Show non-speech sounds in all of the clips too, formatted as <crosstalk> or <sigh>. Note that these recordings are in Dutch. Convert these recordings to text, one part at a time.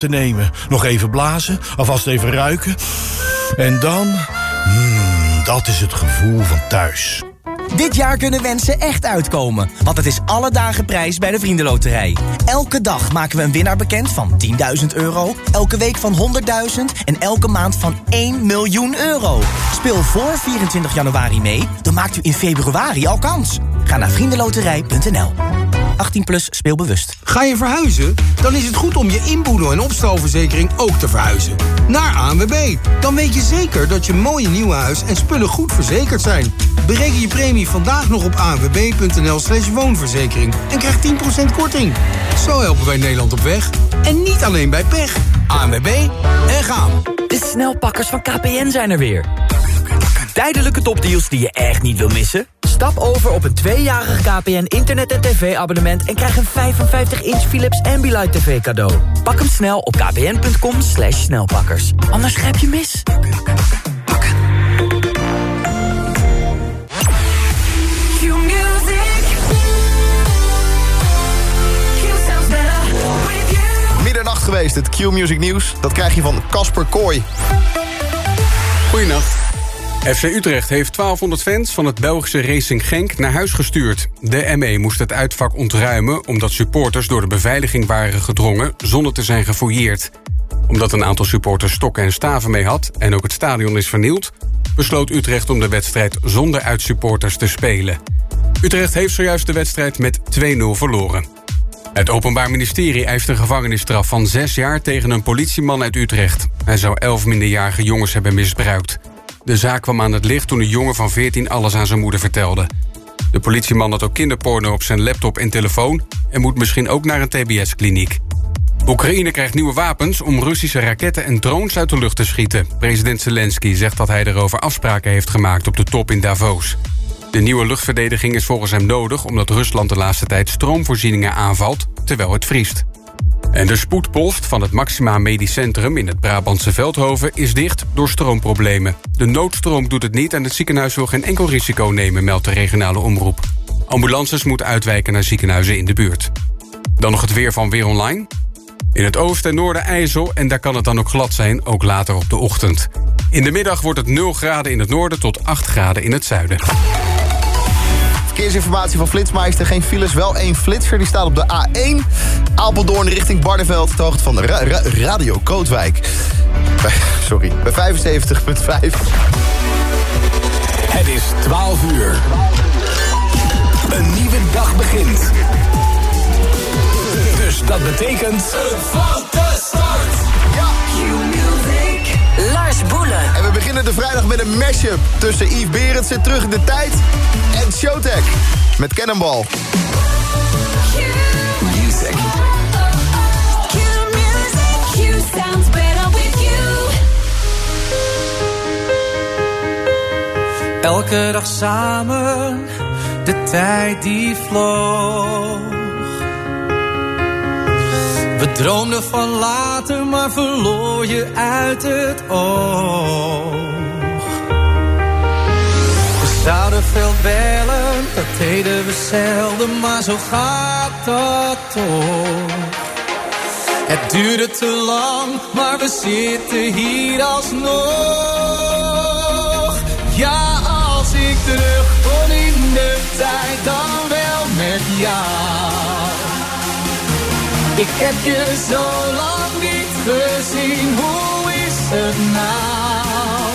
te nemen. Nog even blazen, alvast even ruiken. En dan... Mmm, dat is het gevoel van thuis. Dit jaar kunnen wensen echt uitkomen, want het is alle dagen prijs bij de Vriendenloterij. Elke dag maken we een winnaar bekend van 10.000 euro, elke week van 100.000 en elke maand van 1 miljoen euro. Speel voor 24 januari mee, dan maakt u in februari al kans. Ga naar vriendenloterij.nl. 18 plus speelbewust. Ga je verhuizen? Dan is het goed om je inboedel- en opstalverzekering ook te verhuizen. Naar ANWB. Dan weet je zeker dat je mooie nieuwe huis en spullen goed verzekerd zijn. Bereken je premie vandaag nog op anwb.nl slash woonverzekering. En krijg 10% korting. Zo helpen wij Nederland op weg. En niet alleen bij pech. ANWB en gaan. De snelpakkers van KPN zijn er weer. Tijdelijke topdeals die je echt niet wil missen? Stap over op een tweejarig KPN internet- en tv-abonnement... en krijg een 55-inch Philips Ambilight TV cadeau. Pak hem snel op kpn.com slash snelpakkers. Anders grijp je mis. Middernacht geweest, het Q-Music Nieuws. Dat krijg je van Casper Kooi. Goedenacht. FC Utrecht heeft 1200 fans van het Belgische Racing Genk naar huis gestuurd. De ME moest het uitvak ontruimen omdat supporters door de beveiliging waren gedrongen zonder te zijn gefouilleerd. Omdat een aantal supporters stokken en staven mee had en ook het stadion is vernield, besloot Utrecht om de wedstrijd zonder uitsupporters te spelen. Utrecht heeft zojuist de wedstrijd met 2-0 verloren. Het Openbaar Ministerie eist een gevangenisstraf van zes jaar tegen een politieman uit Utrecht. Hij zou elf minderjarige jongens hebben misbruikt. De zaak kwam aan het licht toen een jongen van 14 alles aan zijn moeder vertelde. De politieman had ook kinderporno op zijn laptop en telefoon... en moet misschien ook naar een tbs-kliniek. Oekraïne krijgt nieuwe wapens om Russische raketten en drones uit de lucht te schieten. President Zelensky zegt dat hij erover afspraken heeft gemaakt op de top in Davos. De nieuwe luchtverdediging is volgens hem nodig... omdat Rusland de laatste tijd stroomvoorzieningen aanvalt terwijl het vriest. En de spoedpost van het Maxima Medisch Centrum in het Brabantse Veldhoven is dicht door stroomproblemen. De noodstroom doet het niet en het ziekenhuis wil geen enkel risico nemen, meldt de regionale omroep. Ambulances moeten uitwijken naar ziekenhuizen in de buurt. Dan nog het weer van Weer Online. In het oosten en noorden ijzel en daar kan het dan ook glad zijn, ook later op de ochtend. In de middag wordt het 0 graden in het noorden tot 8 graden in het zuiden. Verkeersinformatie van Flitsmeister. Geen files, wel één flitser. Die staat op de A1. Apeldoorn richting Barneveld. Hoogte van Ra Ra Radio Kootwijk. Bij, <laughs> sorry, bij 75,5. Het is 12 uur. Een nieuwe dag begint. Dus dat betekent... Een foute start. Ja. Q-Music. Lars Boelen. En we beginnen de vrijdag met een mashup tussen Yves Berendsen terug in de tijd en Showtek met Cannonball. Q-Music. Q-Music. Q sounds better with you. Elke dag samen, de tijd die vloog. We droomden van later, maar verloor je uit het oog. We zouden veel bellen, dat deden we zelden, maar zo gaat dat toch. Het duurde te lang, maar we zitten hier alsnog. Ja, als ik terug kon in de tijd, dan wel met jou. Ik heb je zo lang niet gezien, hoe is het nou?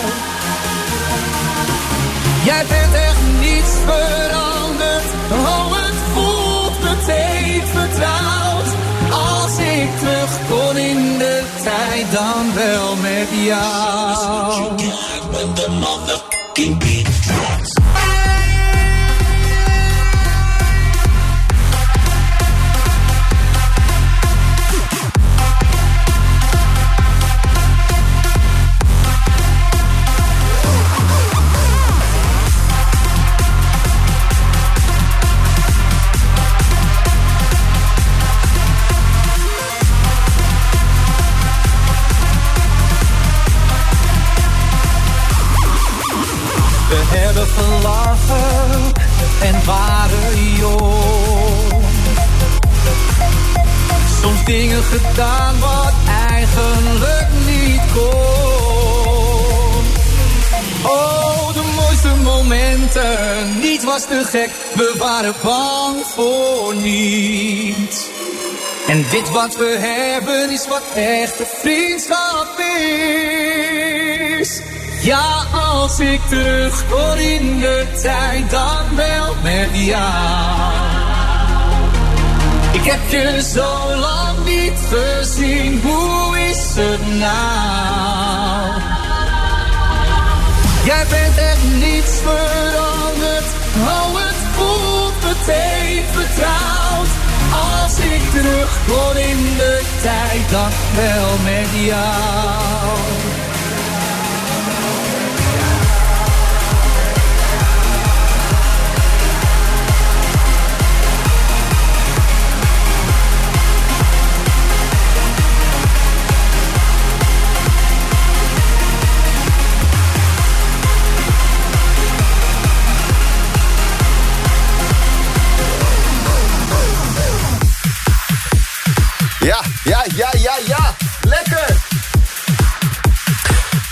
Jij bent echt niets veranderd, oh het voelt meteen vertrouwd. Als ik terug kon in de tijd, dan wel met jou. Dingen gedaan wat eigenlijk niet kon. Oh, de mooiste momenten, niet was te gek, we waren bang voor niets. En dit wat we hebben is wat echte vriendschap is. Ja, als ik terug kon in de tijd, dan wel met jou. Ik heb je zo lang niet gezien, hoe is het nou? Jij bent echt niets veranderd, oh het voelt meteen vertrouwd. Als ik terug kon in de tijd, dan wel met jou.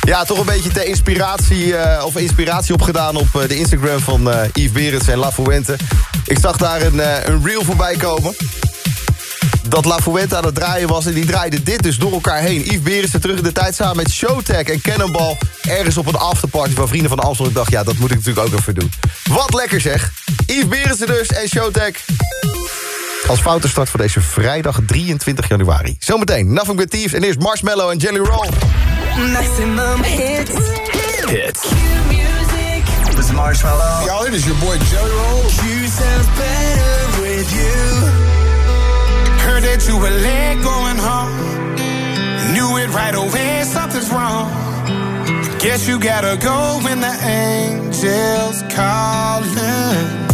Ja, toch een beetje ter inspiratie, eh, of inspiratie opgedaan op eh, de Instagram van eh, Yves Berends en La Fuente. Ik zag daar een, een reel voorbij komen. Dat La Fuente aan het draaien was en die draaide dit dus door elkaar heen. Yves Berendsen terug in de tijd samen met Showtech en Cannonball... ergens op een afterparty van Vrienden van Amstel. Ik dacht, ja, dat moet ik natuurlijk ook even doen. Wat lekker zeg. Yves Berendsen dus en Showtech. Als foute start voor deze vrijdag 23 januari. Zometeen Nothing But Thieves en eerst Marshmallow en Jelly Roll. Maximum hits. Hits. This is Marshmallow. Y'all, it is your boy Jelly Roll. You sounds better with you. Heard that you were late going home. Knew it right away, something's wrong. Guess you gotta go when the angels calling.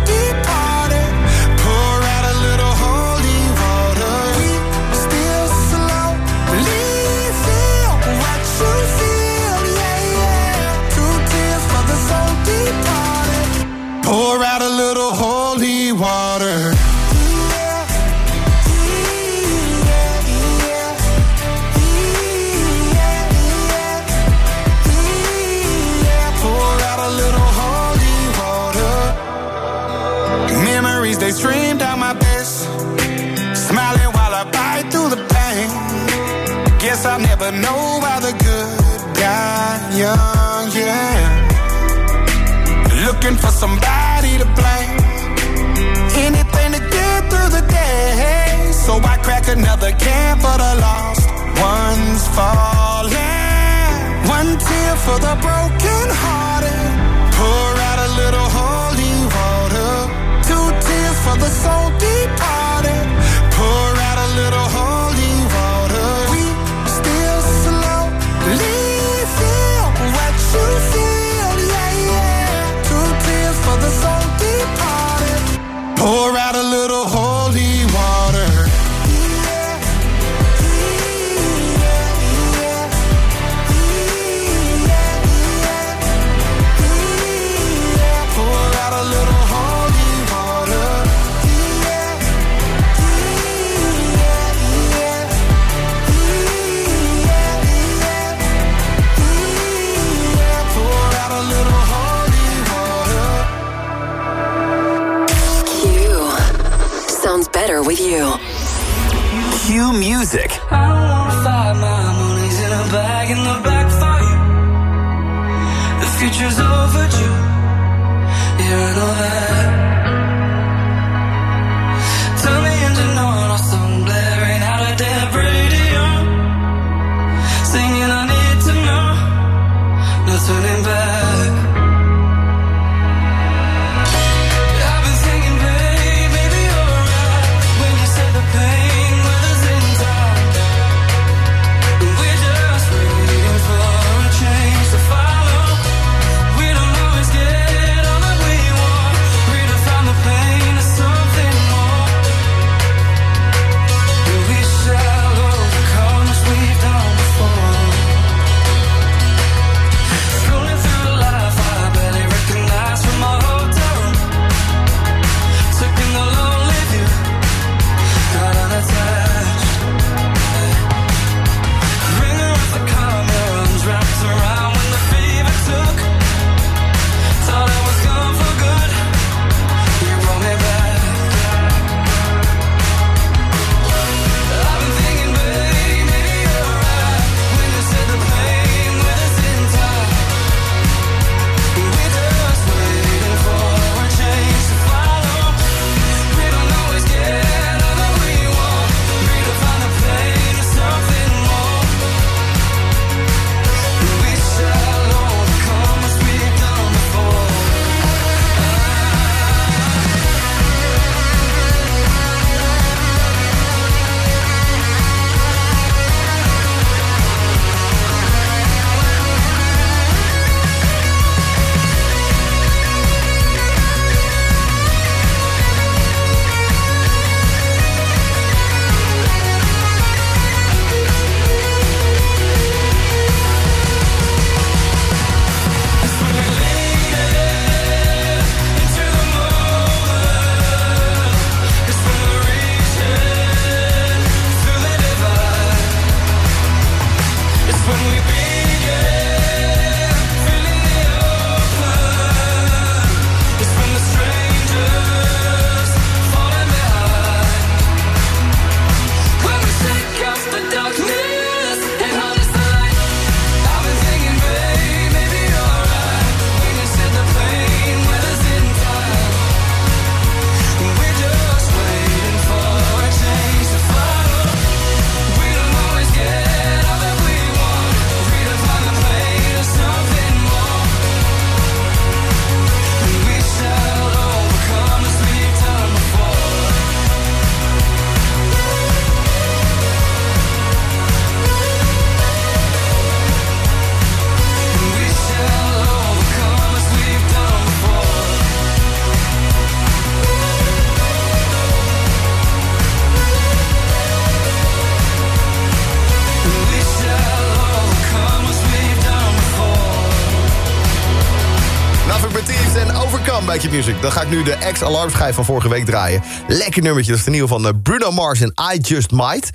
Music. Dan ga ik nu de ex-alarmschijf van vorige week draaien. Lekker nummertje, dat is de nieuwe van eh, Bruno Mars en I Just Might.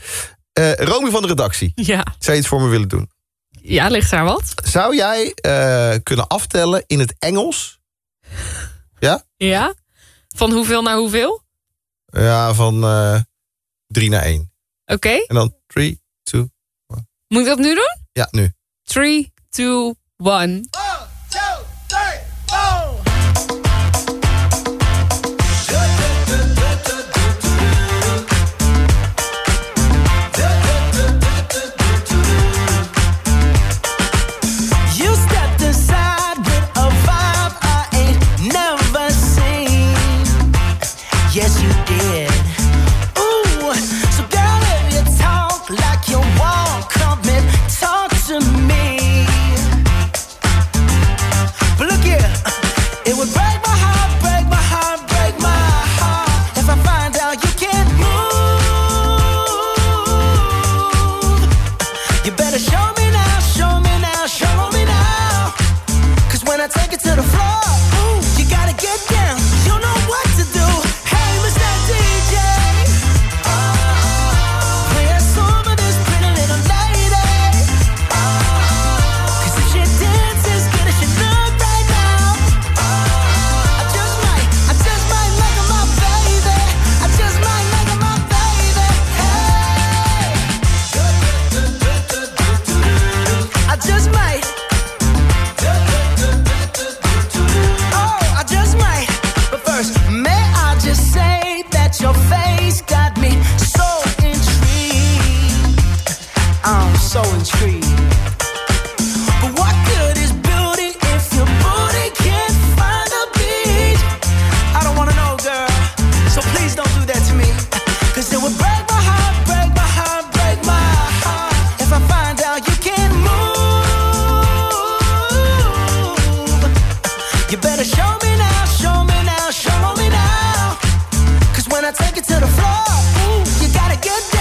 Eh, Romy van de redactie, ja. zou je iets voor me willen doen? Ja, ligt daar wat? Zou jij eh, kunnen aftellen in het Engels? Ja? Ja. Van hoeveel naar hoeveel? Ja, van drie naar één. Oké. En dan three, two, one. Moet ik dat nu doen? Ja, nu. Three, two, one. to the floor. Ooh, you gotta get down.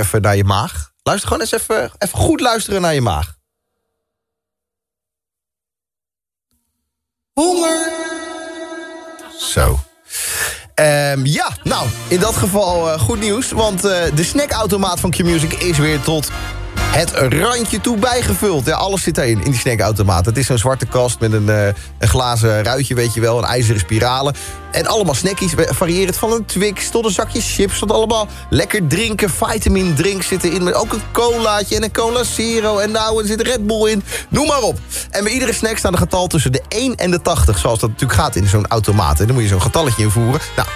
Even naar je maag. Luister gewoon eens even, even goed luisteren naar je maag. Honger. Zo. Ehm, ja, nou, in dat geval eh, goed nieuws. Want eh, de snackautomaat van Q-Music is weer tot het randje toe bijgevuld. Ja, alles zit erin, in die snackautomaat. Het is zo'n zwarte kast met een, eh, een glazen ruitje, weet je wel. Een ijzeren spiralen. En allemaal snackies, variërend van een Twix tot een zakje chips... tot allemaal lekker drinken, vitamin drinks zitten in... met ook een colaatje en een cola zero... en nou, er zit Red Bull in, noem maar op. En bij iedere snack staat een getal tussen de 1 en de 80... zoals dat natuurlijk gaat in zo'n automaat. En dan moet je zo'n getalletje invoeren. Nou,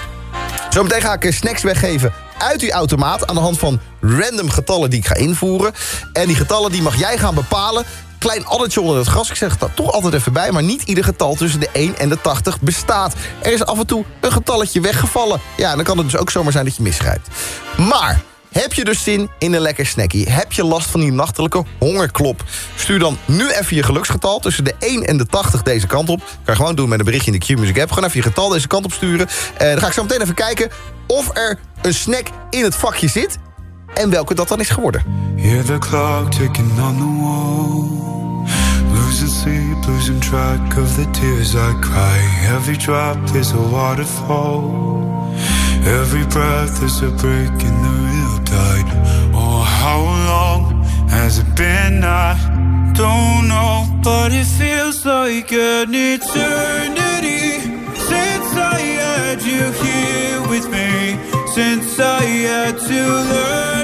Zometeen ga ik eh, snacks weggeven uit die automaat... aan de hand van random getallen die ik ga invoeren. En die getallen die mag jij gaan bepalen. Klein addertje onder het gras. Ik zeg er toch altijd even bij. Maar niet ieder getal tussen de 1 en de 80 bestaat. Er is af en toe een getalletje weggevallen. Ja, en dan kan het dus ook zomaar zijn dat je misgrijpt. Maar... Heb je dus zin in een lekker snackie? Heb je last van die nachtelijke hongerklop? Stuur dan nu even je geluksgetal tussen de 1 en de 80 deze kant op. Kan je gewoon doen met een berichtje in de Q-Music app. Gewoon even je getal deze kant op sturen. Eh, dan ga ik zo meteen even kijken of er een snack in het vakje zit. En welke dat dan is geworden. Hear the clock ticking on the wall. Losing sleep, losing track of the tears I cry. Every drop is a waterfall. Every breath is a break in the real tide. Oh, how long has it been? I don't know, but it feels like an eternity since I had you here with me. Since I had to learn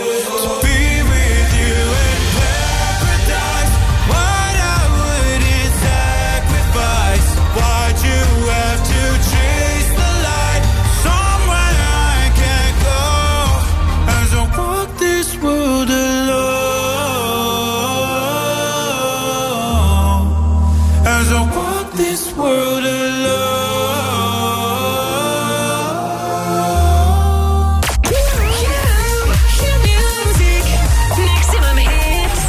This world alone. Maximum hits.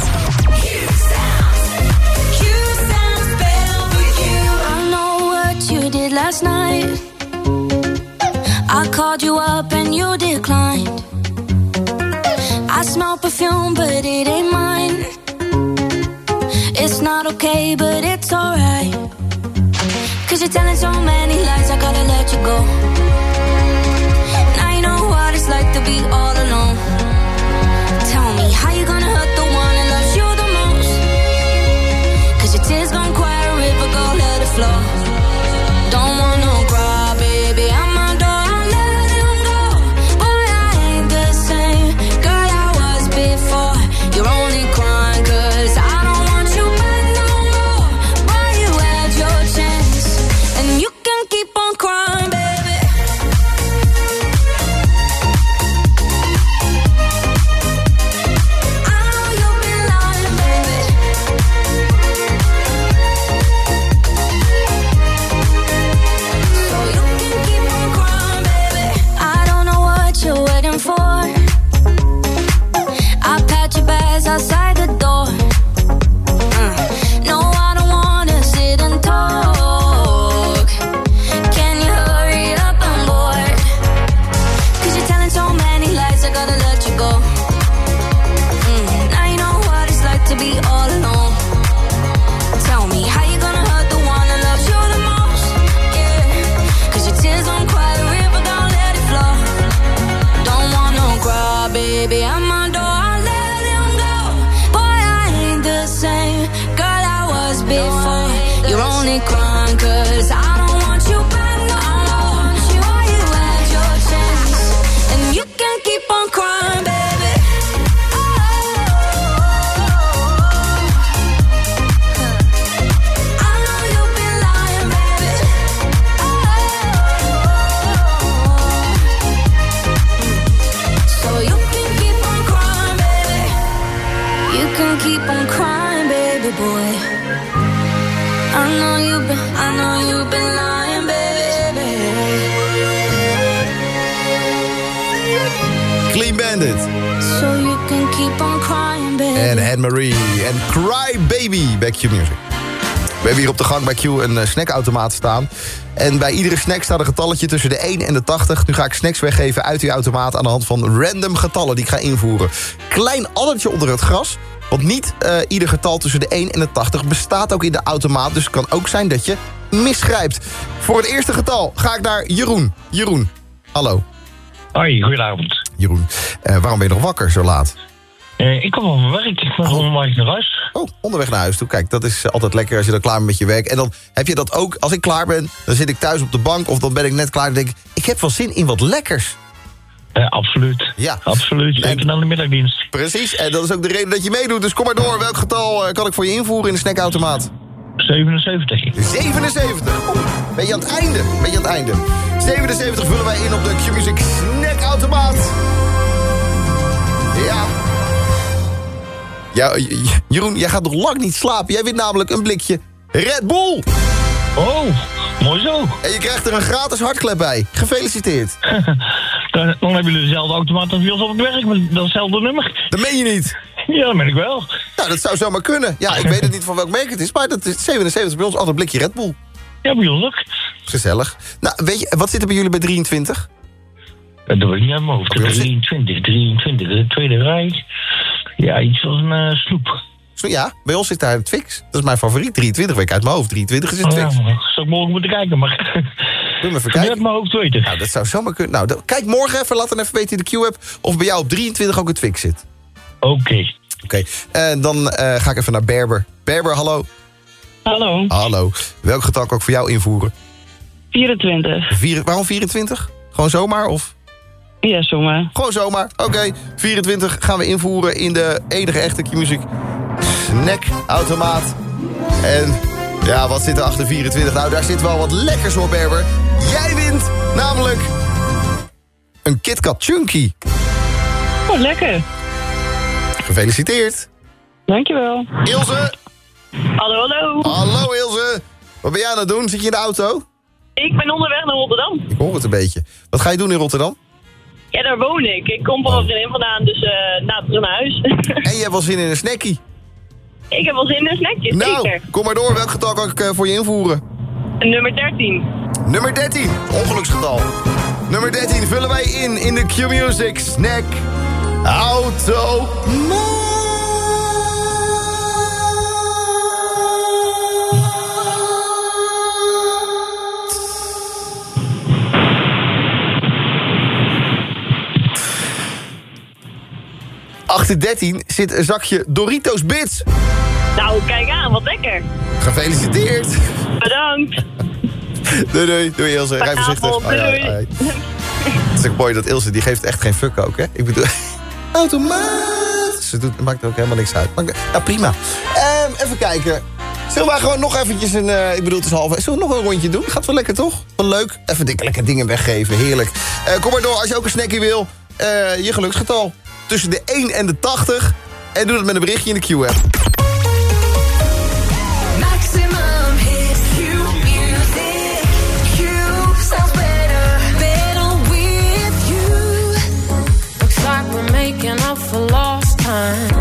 I know what you did last night. I called you up and you declined. I smell perfume, but it ain't mine. It's not okay, but it's you're telling so many lies, En Anne-Marie. En Cry Baby bij Q Music. We hebben hier op de gang bij Q een eh, snackautomaat staan. En bij iedere snack staat een getalletje tussen de 1 en de 80. Nu ga ik snacks weggeven uit die automaat... aan de hand van random getallen die ik ga invoeren. Klein addertje onder het gras. Want niet eh, ieder getal tussen de 1 en de 80 bestaat ook in de automaat. Dus het kan ook zijn dat je misgrijpt. Voor het eerste getal ga ik naar Jeroen. Jeroen, hallo. Hoi, goedenavond. Jeroen, eh, waarom ben je nog wakker zo laat? Eh, ik kom van mijn werk, ik ben onderweg naar huis. Oh, onderweg naar huis toe. Kijk, dat is eh, altijd lekker als je dan klaar bent met je werk. En dan heb je dat ook, als ik klaar ben, dan zit ik thuis op de bank... of dan ben ik net klaar en denk ik, ik heb wel zin in wat lekkers. Eh, absoluut. Ja. Absoluut, zeker na de middagdienst. Precies, en dat is ook de reden dat je meedoet. Dus kom maar door, welk getal kan ik voor je invoeren in de snackautomaat? 77. 77. Oeh, ben je aan het einde? Ben je aan het einde? 77 vullen wij in op de Q-Music snackautomaat. Ja. Jeroen, jij gaat nog lang niet slapen. Jij wint namelijk een blikje Red Bull. Oh, mooi zo. En je krijgt er een gratis hartklep bij. Gefeliciteerd. <laughs> Dan, dan hebben jullie dezelfde automaat als bij ons op het werk, met datzelfde nummer. Dat meen je niet. Ja, dat ben ik wel. Nou, dat zou zomaar kunnen. Ja, ik weet het niet van welk merk het is, maar dat is 77 bij ons altijd een blikje Red Bull. Ja, bij ons ook. Gezellig. Nou, weet je, wat zit er bij jullie bij 23? Dat doe ik niet uit mijn hoofd. 23, 23, de tweede rij. Ja, iets als een eh, snoep. Zo, ja, bij ons zit daar het Twix. Dat is mijn favoriet, 23. Weet ik uit mijn hoofd. 23 is het Oh, ja, maar zou ik morgen moeten kijken, maar... Doe hem even uit kijken. mijn hoofd weten. Nou, dat zou zomaar kunnen. Nou, kijk morgen even, laat dan even weten in de Q-app... of bij jou op 23 ook een Twix zit. Oké. Oké, en dan eh, ga ik even naar Berber. Berber, hallo. Hallo. Hallo. Welk getal kan ik voor jou invoeren? 24. Vier, waarom 24? Gewoon zomaar of? Ja, zomaar. Gewoon zomaar. Oké, 24 gaan we invoeren in de enige echte Q-music snackautomaat. En ja, wat zit er achter 24? Nou, daar zit wel wat lekkers voor, Berber. Jij wint namelijk een KitKat Chunky. Oh, lekker. Gefeliciteerd. Dankjewel. Ilse. Hallo, hallo. Hallo Ilse. Wat ben jij aan het doen? Zit je in de auto? Ik ben onderweg naar Rotterdam. Ik hoor het een beetje. Wat ga je doen in Rotterdam? Ja, daar woon ik. Ik kom van een vriendin vandaan, dus terug naar huis. En je hebt wel zin in een snackie. ik heb wel zin in een snackje, Nou, zeker. kom maar door. Welk getal kan ik eh, voor je invoeren? Nummer 13. Nummer 13, ongeluksgetal. Nummer 13 vullen wij in in de Q-Music Snack Auto. 13 zit een zakje Doritos Bits. Nou, kijk aan, wat lekker. Gefeliciteerd. Bedankt. <laughs> Doei doei, doei Ilse. Rij voorzichtig. Hoi. Het is ook mooi dat Ilse, die geeft echt geen fuck ook, hè? Ik bedoel, <laughs> automaat. Ze doet, maakt ook helemaal niks uit. Maar, nou, prima. Ehm, even kijken. Zullen wij gewoon nog eventjes een... eh, ik bedoel, het is half... Zullen we nog een rondje doen? Gaat wel lekker, toch? Wel leuk. Even dikke lekker dingen weggeven. Heerlijk. Eh, kom maar door, als je ook een snackie wil. eh, je geluksgetal. Tussen de 1 en de 80. En doe het met een berichtje in de Q-app. Making up lost time.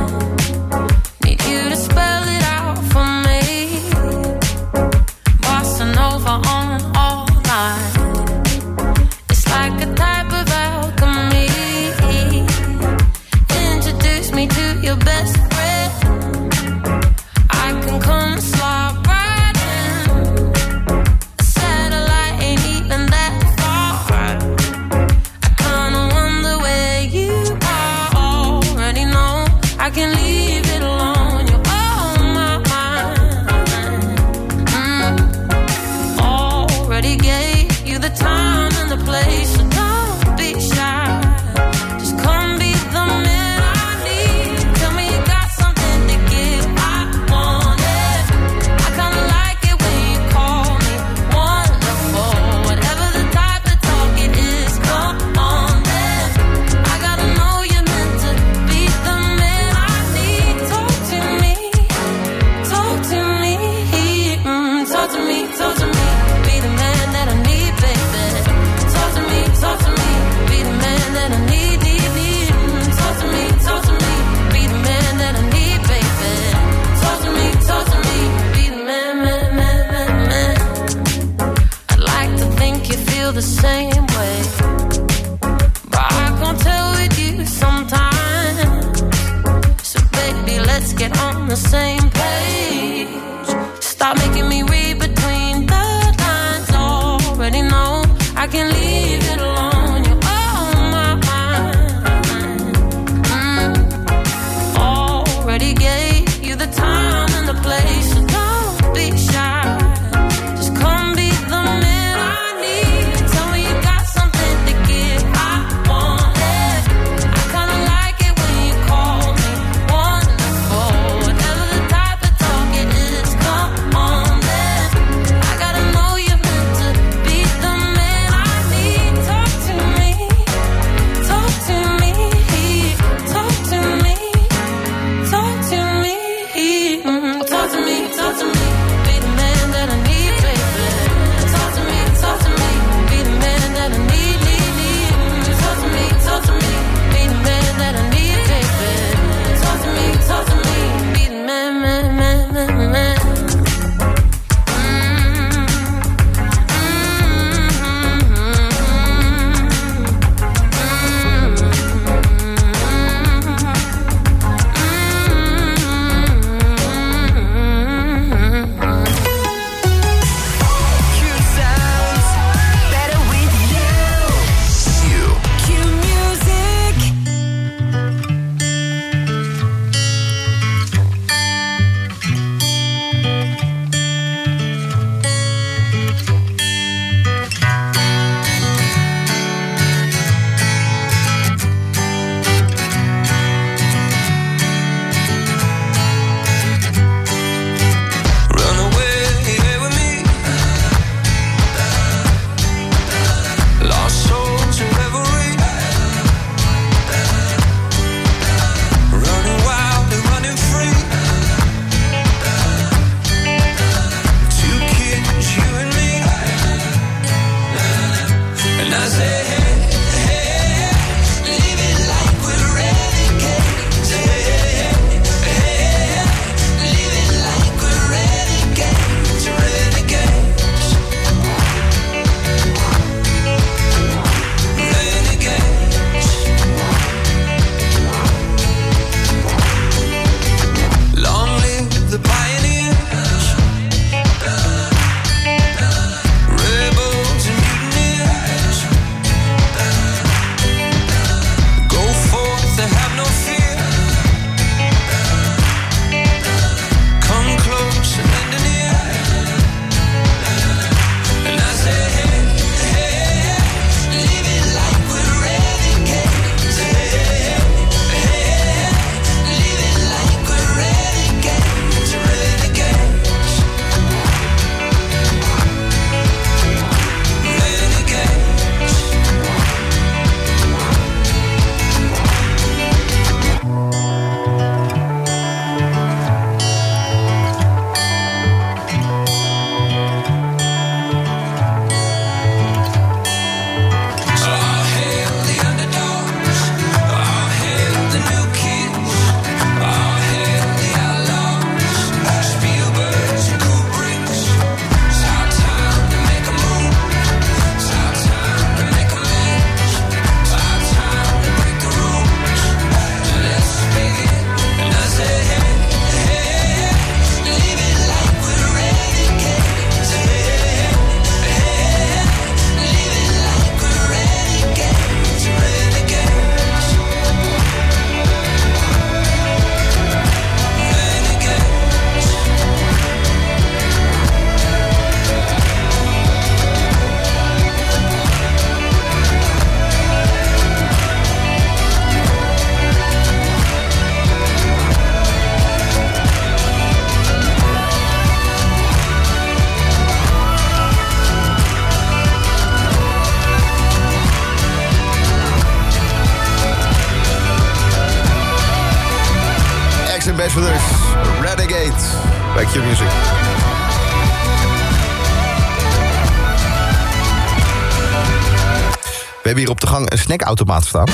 Snackautomaat staan.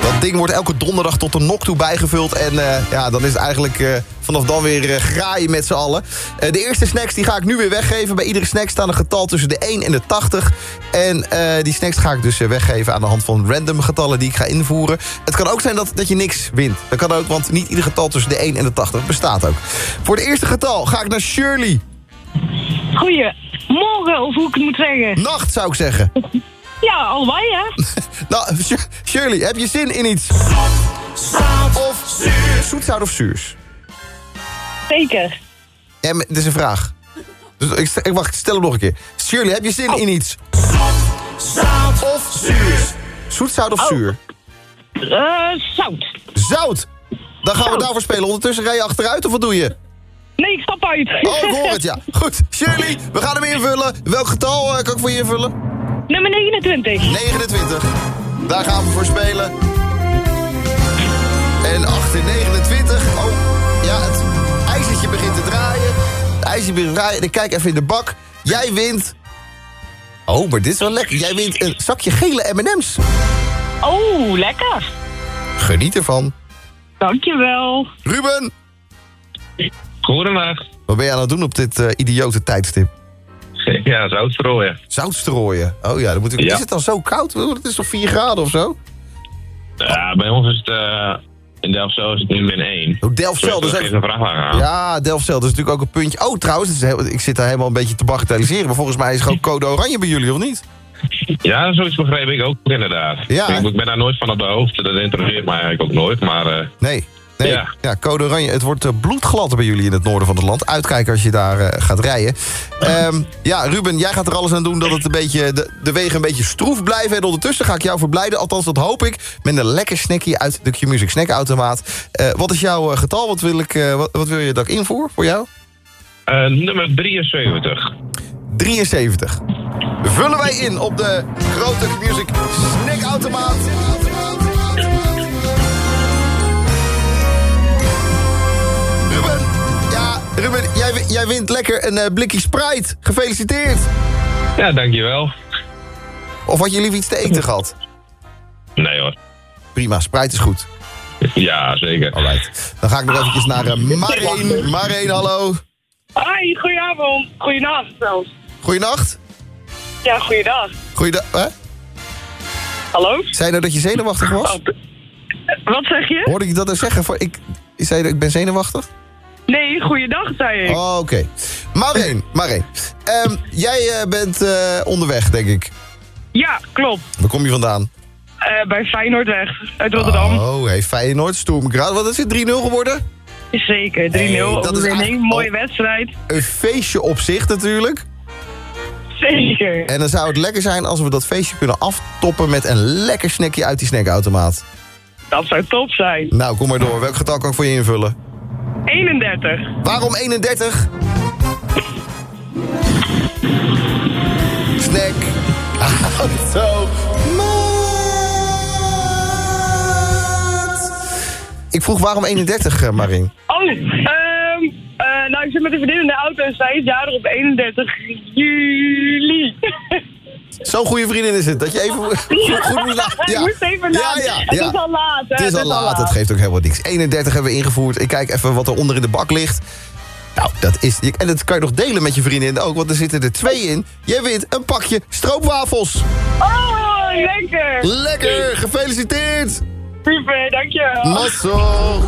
Dat ding wordt elke donderdag tot de nok toe bijgevuld. En eh, ja, dan is het eigenlijk eh, vanaf dan weer eh, graaien met z'n allen. De eerste snacks die ga ik nu weer weggeven. Bij iedere snack staan een getal tussen de 1 en de 80. En die snacks ga ik dus weggeven aan de hand van random getallen die ik ga invoeren. Het kan ook zijn dat, dat je niks wint. Dat kan ook, want niet ieder getal tussen de 1 en de 80 bestaat ook. Voor het eerste getal ga ik naar Shirley. Goedemorgen, of hoe ik het moet zeggen. Nacht zou ik zeggen. <laughs> Ja, allebei hè. <laughs> Nou, Sh- Shirley, heb je zin in iets? Of zoet, zout of zuurs? Zeker. Maar dit is een vraag. Dus ik, wacht, stel hem nog een keer. Shirley, heb je zin in iets? Zout of zuur? Zoet, zout of zuur? Eh, zout. Zout! Dan gaan we daarvoor spelen. Ondertussen rij je achteruit of wat doe je? Nee, ik stap uit. Oh, ik hoor het, ja. <laughs> Goed, Shirley, we gaan hem invullen. Welk getal eh, kan ik voor je invullen? Nummer 29. 29. Daar gaan we voor spelen. En achter 29... Oh, ja, het ijzertje begint te draaien. Het ijzertje begint te draaien. Ik kijk even in de bak. Jij wint... Oh, maar dit is wel lekker. Jij wint een zakje gele M&M's. Oh, lekker. Geniet ervan. Dankjewel. Ruben! Goedendag. Wat ben je aan het doen op dit eh, idiote tijdstip? <laughs> Ja, zout strooien. Zout strooien. Oh ja, dan moet ik... Ja. is het dan zo koud? Het is toch 4 graden of zo? Ja, bij ons is het... eh, in Delfzijl is het nu min 1. Oh, Delfzijl, dus Dus even- even... een vrachtwagen aan. Ja, Delfzijl, dat is natuurlijk ook een puntje. Oh, trouwens, het is heel- ik zit daar helemaal een beetje te bagatelliseren. Maar volgens mij is het gewoon code oranje bij jullie, of niet? Ja, zoiets begreep ik ook inderdaad. Ja. Ik, ik ben daar nooit van op de hoogte. Dat interesseert mij eigenlijk ook nooit. Maar eh, Nee. Nee, ja. Ja. code oranje. Het wordt eh, bloedglad bij jullie in het noorden van het land. Uitkijken als je daar eh, gaat rijden. Ehm, ja, Ruben, jij gaat er alles aan doen dat het een beetje, de, de wegen een beetje stroef blijven. En ondertussen ga ik jou verblijden, althans dat hoop ik... met een lekker snackie uit de Q-Music snackautomaat. Eh, wat is jouw getal? Wat wil, ik, wat, wat wil je dat ik invoer voor jou? nummer 73. 73. Vullen wij in op de grote Q-Music snackautomaat. Ruben, jij, jij wint lekker een eh, blikje Sprite. Gefeliciteerd. Ja, dankjewel. Of had je liever iets te eten gehad? Nee hoor. Prima, Sprite is goed. Ja, zeker. Alright. Dan ga ik nog eventjes naar uh, Mareen. Mareen, hallo. Hi, goedenavond. Goedenavond zelfs. Goeienacht. Ja, goeiedag. Goeiedag. Hè? Hallo? Zei je nou dat je zenuwachtig was? Wat zeg je? Hoorde ik dat nou zeggen? Voor, ik, zei je dat ik ben zenuwachtig? Nee, goeiedag, zei ik. Oh, oké. Mareen, Mareen. Ehm, jij eh, bent eh, onderweg, denk ik. Ja, klopt. Waar kom je vandaan? Eh, bij Feyenoordweg uit Rotterdam. Oh, hey, Feyenoord, Stoermkraat. Wat is het, 3-0 geworden? Zeker, 3-0. Hey, dat is eigenlijk mooie wedstrijd. Een feestje op zich natuurlijk. Zeker. En dan zou het lekker zijn als we dat feestje kunnen aftoppen... met een lekker snackje uit die snackautomaat. Dat zou top zijn. Nou, kom maar door. Welk getal kan ik voor je invullen? 31. Waarom 31? Snack. <laughs> Auto. Ik vroeg waarom 31, eh, Marien? Oh, ehm, eh, nou, ik zit met een vriendin in de auto en zij is jarig op 31 juli. <laughs> Zo'n goede vriendin is het, dat je even <laughs> goed, goed moest Ik moest even ja, ja, Het ja. is al laat, hè? Het is al laat, het geeft ook helemaal niks. 31 hebben we ingevoerd. Ik kijk even wat er onder in de bak ligt. Nou, dat is... En dat kan je nog delen met je vriendin ook, want er zitten er twee in. Jij wint een pakje stroopwafels. Oh, lekker. Lekker, gefeliciteerd. Super, dankjewel. Mazzel.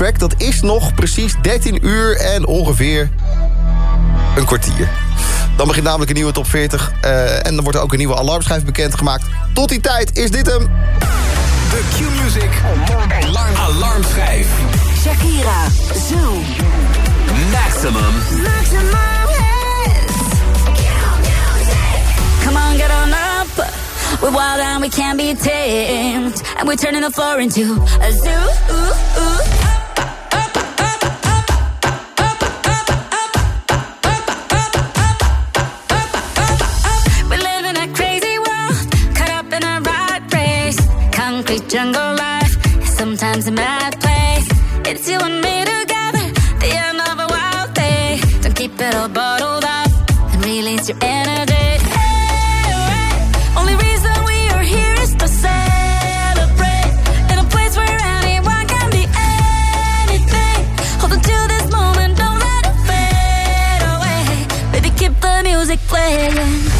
Track. Dat is nog precies 13 uur en ongeveer een kwartier. Dan begint namelijk een nieuwe top 40. Uh, eh, en dan wordt er ook een nieuwe alarmschijf bekendgemaakt. Tot die tijd is dit een De Q-Music Alarmschijf. Shakira, Zoom. Maximum. Maximum yes! Come on, get on up. We're wild and we can't be tamed. And we turning the floor into a zoo. Ooh, ooh. jungle life. Sometimes a mad place. It's you and me together, the end of a wild day. Don't keep it all bottled up and release your energy. Hey. Only reason we are here is to celebrate in a place where anyone can be anything. Hold on to this moment, don't let it fade away. Baby, keep the music playing.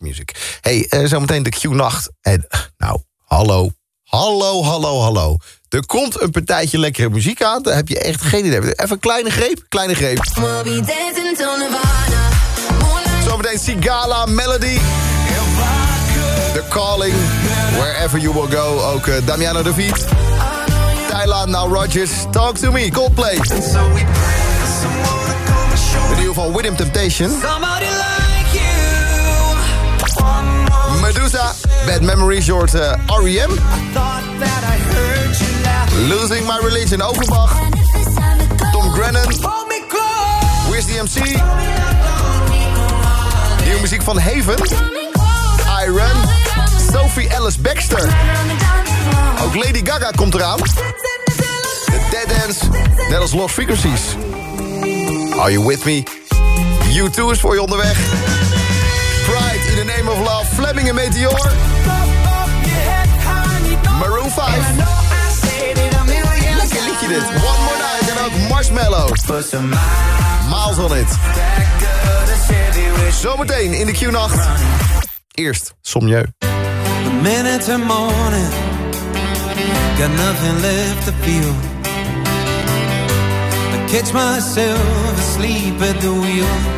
Music. Hey, eh, zometeen de Q-nacht. En, nou, hallo, hallo, hallo, hallo. Er komt een partijtje lekkere muziek aan. Daar heb je echt geen idee. Even een kleine greep, kleine greep. Zometeen Sigala, Melody. The Calling, Wherever You Will Go. Ook eh, Damiano De Viet. Tyla, Now Rogers, Talk To Me, Coldplay. De nieuwe van With Him Temptation. Bad Memories, je hoort eh, R.E.M. Losing My Religion, Overbach. Tom Grennan. Where's the MC? Nieuwe muziek van Haven. Iron. Sophie Ellis Baxter. Ook Lady Gaga komt eraan. The Dead Dance. Net als Lost Frequencies. Are you with me? U2 is voor je onderweg. The Name of Love. Fleming en Meteor. Maroon 5. Lekker liedje dit. One More Night en ook Marshmallow. Miles on it. Zometeen in de Q-nacht. Eerst Somjeu. The minutes are morning, got nothing left to feel. I catch myself asleep at the wheel.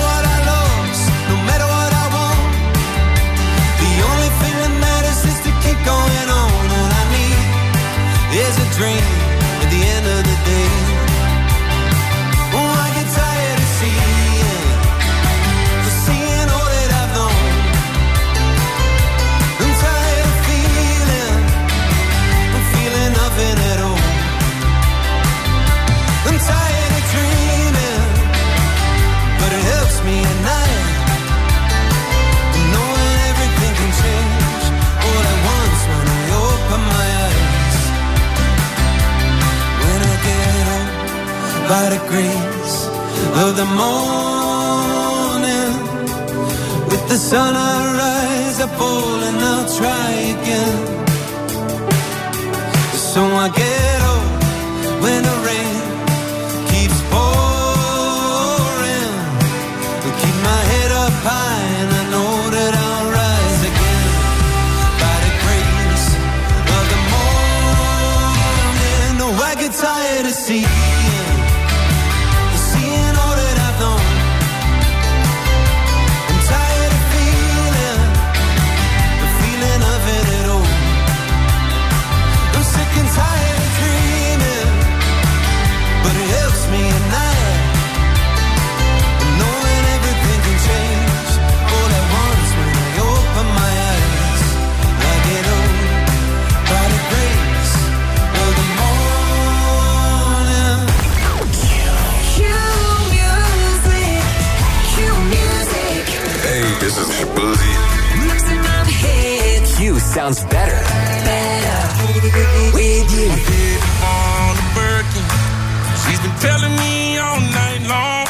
is by the grace of the morning, with the sun I rise, I fall and I'll try again. So I get sounds better. With you. She's been telling me all night long.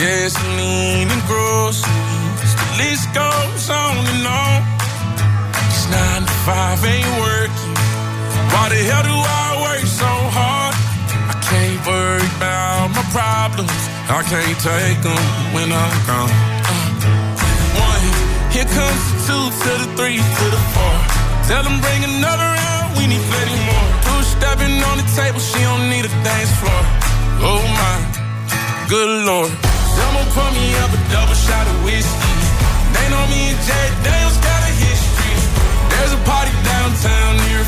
Gasoline and groceries. The list goes on and on. It's nine to five ain't working. Why the hell do I work so hard? I can't worry about my problems. I can't take them when I'm gone. Here comes the two to the three to the four. Tell them bring another round, we need plenty more. Two stepping on the table, she don't need a dance floor. Oh my, good lord. Someone pour me up a double shot of whiskey. They know me and Jay Daniels got a history. There's a party downtown near